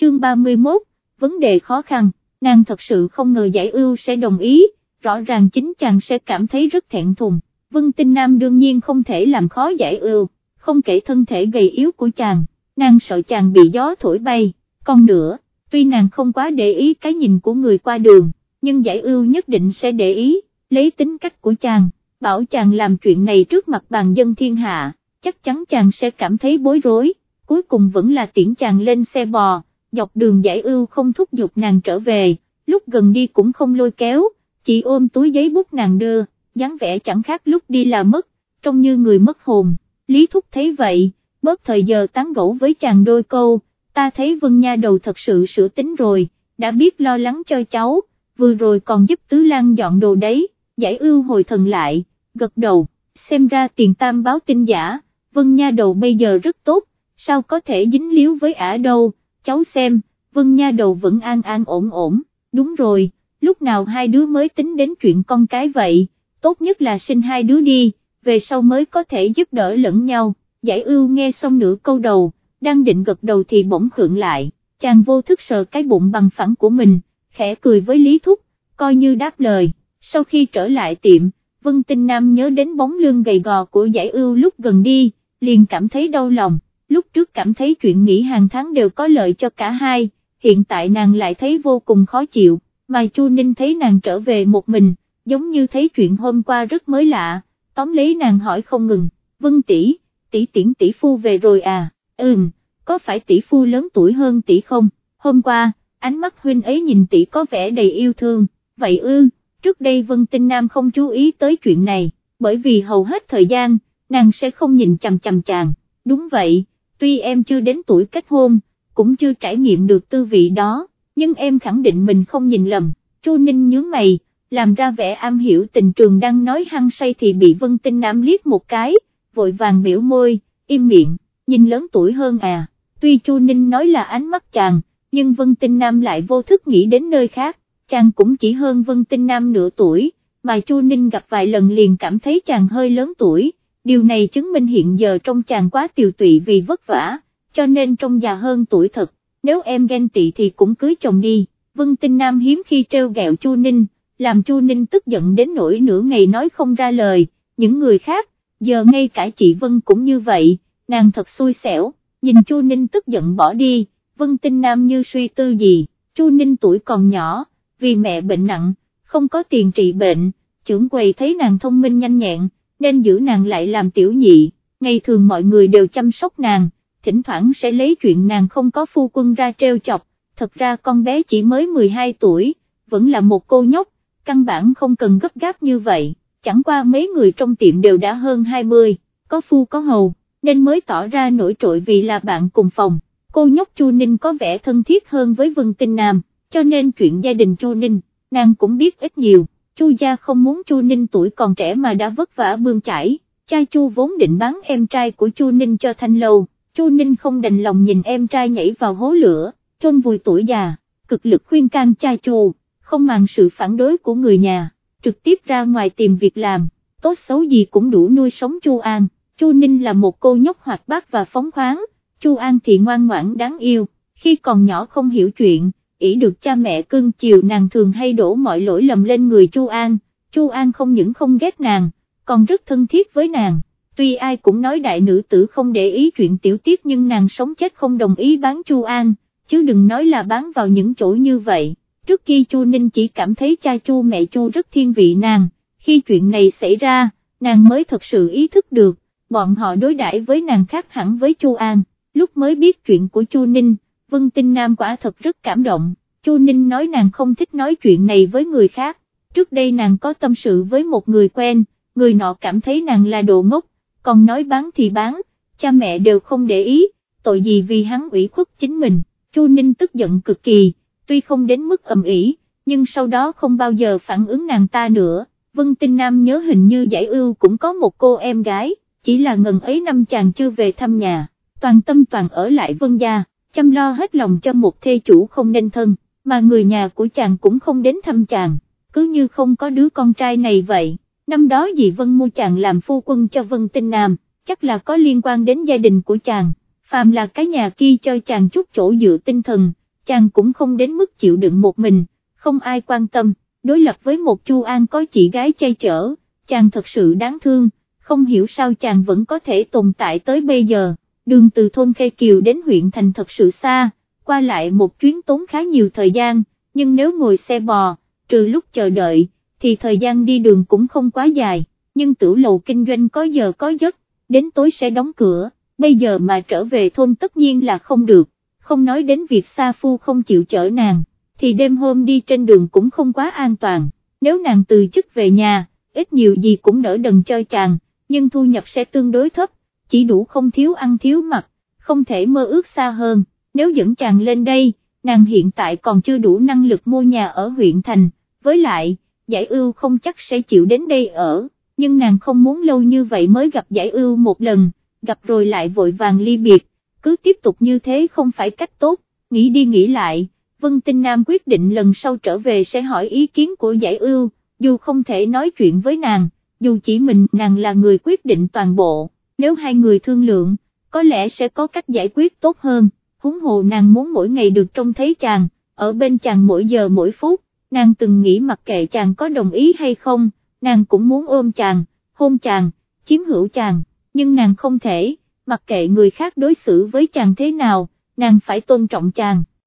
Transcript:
chương 31, vấn đề khó khăn, nàng thật sự không ngờ giải ưu sẽ đồng ý, rõ ràng chính chàng sẽ cảm thấy rất thẹn thùng, Vân Tinh Nam đương nhiên không thể làm khó giải ưu, không kể thân thể gầy yếu của chàng, nàng sợ chàng bị gió thổi bay, còn nữa, tuy nàng không quá để ý cái nhìn của người qua đường, nhưng giải ưu nhất định sẽ để ý, lấy tính cách của chàng, bảo chàng làm chuyện này trước mặt bàn dân thiên hạ, chắc chắn chàng sẽ cảm thấy bối rối, cuối cùng vẫn là tiễn chàng lên xe bò, dọc đường giải ưu không thúc giục nàng trở về, lúc gần đi cũng không lôi kéo, chỉ ôm túi giấy bút nàng đưa, dáng vẻ chẳng khác lúc đi là mất, trông như người mất hồn, Lý Thúc thấy vậy, bớt thời giờ tán gẫu với chàng đôi câu, ta thấy Vân Nha đầu thật sự sửa tính rồi, đã biết lo lắng cho cháu, vừa rồi còn giúp Tứ Lan dọn đồ đấy, giải ưu hồi thần lại, gật đầu, xem ra tiền tam báo tin giả, Vân Nha đầu bây giờ rất tốt, sao có thể dính líu với ả đâu, cháu xem, Vân Nha đầu vẫn an an ổn ổn, đúng rồi, lúc nào hai đứa mới tính đến chuyện con cái vậy, tốt nhất là sinh hai đứa đi, về sau mới có thể giúp đỡ lẫn nhau, giải ưu nghe xong nửa câu đầu, đang định gật đầu thì bỗng khượng lại, chàng vô thức sờ cái bụng bằng phẳng của mình, khẽ cười với Lý Thúc, coi như đáp lời, sau khi trở lại tiệm, Vân Tinh Nam nhớ đến bóng lưng gầy gò của giải ưu lúc gần đi, liền cảm thấy đau lòng, lúc trước cảm thấy chuyện nghỉ hàng tháng đều có lợi cho cả hai, hiện tại nàng lại thấy vô cùng khó chịu, mà Chu Ninh thấy nàng trở về một mình, giống như thấy chuyện hôm qua rất mới lạ, tóm lấy nàng hỏi không ngừng, Vân tỷ, tỷ tiễn tỷ phu về rồi à, ừm, có phải tỷ phu lớn tuổi hơn tỷ không, hôm qua, ánh mắt huynh ấy nhìn tỷ có vẻ đầy yêu thương, vậy ư, trước đây Vân Tinh Nam không chú ý tới chuyện này, bởi vì hầu hết thời gian, nàng sẽ không nhìn chằm chằm chàng, đúng vậy, tuy em chưa đến tuổi kết hôn, cũng chưa trải nghiệm được tư vị đó, nhưng em khẳng định mình không nhìn lầm, Chu Ninh nhướng mày, làm ra vẻ am hiểu tình trường đang nói hăng say thì bị Vân Tinh Nam liếc một cái, vội vàng biểu môi, im miệng, nhìn lớn tuổi hơn à, tuy Chu Ninh nói là ánh mắt chàng, nhưng Vân Tinh Nam lại vô thức nghĩ đến nơi khác, chàng cũng chỉ hơn Vân Tinh Nam nửa tuổi, mà Chu Ninh gặp vài lần liền cảm thấy chàng hơi lớn tuổi, điều này chứng minh hiện giờ trong chàng quá tiều tụy vì vất vả, cho nên trông già hơn tuổi thật, nếu em ghen tị thì cũng cưới chồng đi, Vân Tinh Nam hiếm khi treo gẹo Chu Ninh, làm Chu Ninh tức giận đến nỗi nửa ngày nói không ra lời, những người khác, giờ ngay cả chị Vân cũng như vậy, nàng thật xui xẻo, nhìn Chu Ninh tức giận bỏ đi, Vân Tinh Nam như suy tư gì, Chu Ninh tuổi còn nhỏ, vì mẹ bệnh nặng, không có tiền trị bệnh, trưởng quầy thấy nàng thông minh nhanh nhẹn, nên giữ nàng lại làm tiểu nhị, ngày thường mọi người đều chăm sóc nàng, thỉnh thoảng sẽ lấy chuyện nàng không có phu quân ra treo chọc, thật ra con bé chỉ mới 12 tuổi, vẫn là một cô nhóc, căn bản không cần gấp gáp như vậy, chẳng qua mấy người trong tiệm đều đã hơn 20, có phu có hầu, nên mới tỏ ra nổi trội vì là bạn cùng phòng, cô nhóc Chu Ninh có vẻ thân thiết hơn với Vân Tinh Nam, cho nên chuyện gia đình Chu Ninh, nàng cũng biết ít nhiều, Chu gia không muốn Chu Ninh tuổi còn trẻ mà đã vất vả bươn chải, cha Chu vốn định bán em trai của Chu Ninh cho Thanh Lâu, Chu Ninh không đành lòng nhìn em trai nhảy vào hố lửa, trôn vùi tuổi già, cực lực khuyên can cha Chu không màng sự phản đối của người nhà, trực tiếp ra ngoài tìm việc làm, tốt xấu gì cũng đủ nuôi sống Chu An, Chu Ninh là một cô nhóc hoạt bát và phóng khoáng, Chu An thì ngoan ngoãn đáng yêu, khi còn nhỏ không hiểu chuyện, ỷ được cha mẹ cưng chiều nàng thường hay đổ mọi lỗi lầm lên người Chu An, Chu An không những không ghét nàng, còn rất thân thiết với nàng. Tuy ai cũng nói đại nữ tử không để ý chuyện tiểu tiết nhưng nàng sống chết không đồng ý bán Chu An, chứ đừng nói là bán vào những chỗ như vậy. Trước khi Chu Ninh chỉ cảm thấy cha Chu mẹ Chu rất thiên vị nàng, khi chuyện này xảy ra, nàng mới thật sự ý thức được, bọn họ đối đãi với nàng khác hẳn với Chu An, lúc mới biết chuyện của Chu Ninh, Vân Tinh Nam quả thật rất cảm động, Chu Ninh nói nàng không thích nói chuyện này với người khác, trước đây nàng có tâm sự với một người quen, người nọ cảm thấy nàng là đồ ngốc, còn nói bán thì bán, cha mẹ đều không để ý, tội gì vì hắn ủy khuất chính mình, Chu Ninh tức giận cực kỳ tuy không đến mức ầm ĩ, nhưng sau đó không bao giờ phản ứng nàng ta nữa, Vân Tinh Nam nhớ hình như giải ưu cũng có một cô em gái, chỉ là ngần ấy năm chàng chưa về thăm nhà, toàn tâm toàn ở lại Vân gia, chăm lo hết lòng cho một thê chủ không nên thân, mà người nhà của chàng cũng không đến thăm chàng, cứ như không có đứa con trai này vậy, năm đó dì Vân mua chàng làm phu quân cho Vân Tinh Nam, chắc là có liên quan đến gia đình của chàng, phàm là cái nhà kia cho chàng chút chỗ dựa tinh thần, chàng cũng không đến mức chịu đựng một mình, không ai quan tâm, đối lập với một Chu An có chị gái chay chở, chàng thật sự đáng thương, không hiểu sao chàng vẫn có thể tồn tại tới bây giờ, đường từ thôn Khê Kiều đến huyện thành thật sự xa, qua lại một chuyến tốn khá nhiều thời gian, nhưng nếu ngồi xe bò, trừ lúc chờ đợi, thì thời gian đi đường cũng không quá dài, nhưng tử lầu kinh doanh có giờ có giấc, đến tối sẽ đóng cửa, bây giờ mà trở về thôn tất nhiên là không được, không nói đến việc Sa Phu không chịu chở nàng, thì đêm hôm đi trên đường cũng không quá an toàn, nếu nàng từ chức về nhà, ít nhiều gì cũng đỡ đần cho chàng, nhưng thu nhập sẽ tương đối thấp, chỉ đủ không thiếu ăn thiếu mặc, không thể mơ ước xa hơn, nếu dẫn chàng lên đây, nàng hiện tại còn chưa đủ năng lực mua nhà ở huyện thành, với lại, giải ưu không chắc sẽ chịu đến đây ở, nhưng nàng không muốn lâu như vậy mới gặp giải ưu một lần, gặp rồi lại vội vàng ly biệt, cứ tiếp tục như thế không phải cách tốt, nghĩ đi nghĩ lại, Vân Tinh Nam quyết định lần sau trở về sẽ hỏi ý kiến của giải ưu, dù không thể nói chuyện với nàng, dù chỉ mình nàng là người quyết định toàn bộ, nếu hai người thương lượng, có lẽ sẽ có cách giải quyết tốt hơn, huống hồ nàng muốn mỗi ngày được trông thấy chàng, ở bên chàng mỗi giờ mỗi phút, nàng từng nghĩ mặc kệ chàng có đồng ý hay không, nàng cũng muốn ôm chàng, hôn chàng, chiếm hữu chàng, nhưng nàng không thể, mặc kệ người khác đối xử với chàng thế nào, nàng phải tôn trọng chàng.